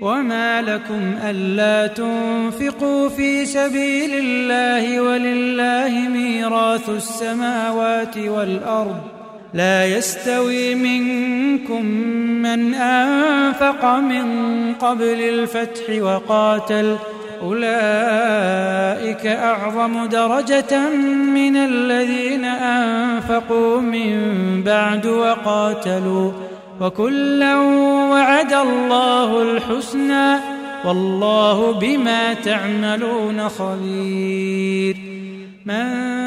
وما لكم ألا تنفقوا في سبيل الله ولله ميراث السماوات والأرض. لا يستوي منكم من أنفق من قبل الفتح وقاتل. أولئك أعظم درجة من الذين أنفقوا من بعد وقاتلوا. وكلا وعد الله الحسنى والله بما تعملون خبير. من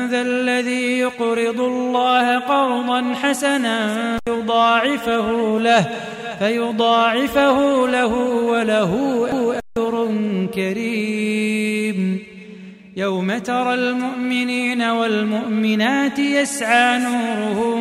ذا الذي يقرض الله قرضا حسنا يضاعفه له فيضاعفه له وله أجر كريم. يوم ترى المؤمنين والمؤمنات يسعى نورهم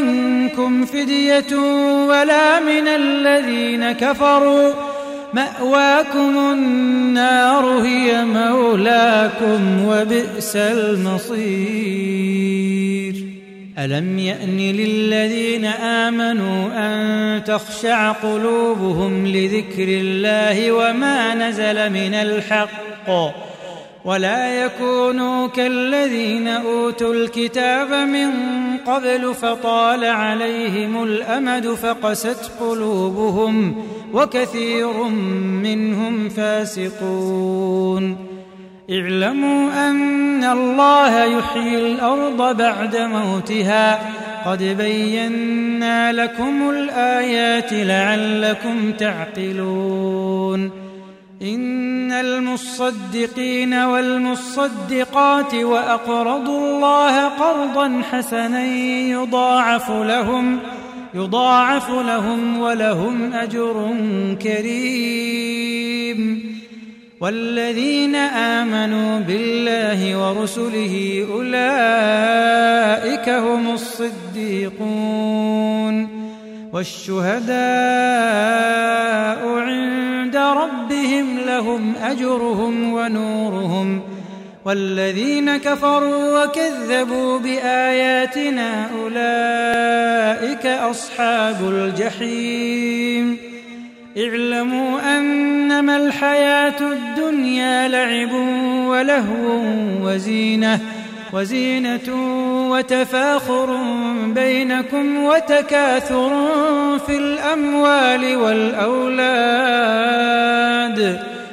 منكم فدية ولا من الذين كفروا مأواكم النار هي مولاكم وبئس المصير. ألم يأن للذين آمنوا أن تخشع قلوبهم لذكر الله وما نزل من الحق؟ ولا يكونوا كالذين أوتوا الكتاب من قبل فطال عليهم الأمد فقست قلوبهم وكثير منهم فاسقون. اعلموا أن الله يحيي الأرض بعد موتها. قد بينا لكم الآيات لعلكم تعقلون. إن المصدقين والمصدقات وأقرضوا الله قرضا حسنا يضاعف لهم يضاعف لهم ولهم أجر كريم. والذين آمنوا بالله ورسله أولئك هم الصديقون. والشهداء عند ربهم لهم أجرهم ونورهم والذين كفروا وكذبوا بآياتنا أولئك أصحاب الجحيم. اعلموا أنما الحياة الدنيا لعب ولهو وزينة وزينة وتفاخر بينكم وتكاثر في الأموال والأولاد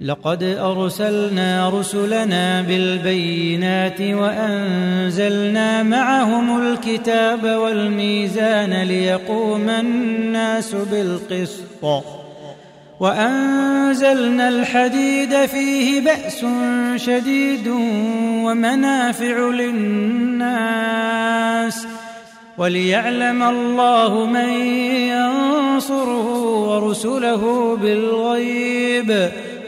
لقد أرسلنا رسلنا بالبينات وأنزلنا معهم الكتاب والميزان ليقوم الناس بالقسط. وأنزلنا الحديد فيه بأس شديد ومنافع للناس. وليعلم الله من ينصره ورسله بالغيب.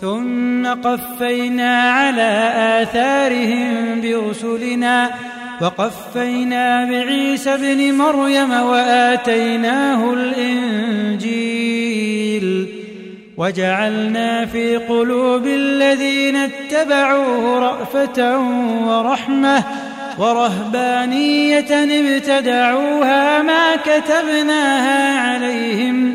ثم قفينا على آثارهم برسلنا وقفينا بعيسى ابن مريم وآتيناه الإنجيل وجعلنا في قلوب الذين اتبعوه رأفة ورحمة ورهبانية ابتدعوها ما كتبناها عليهم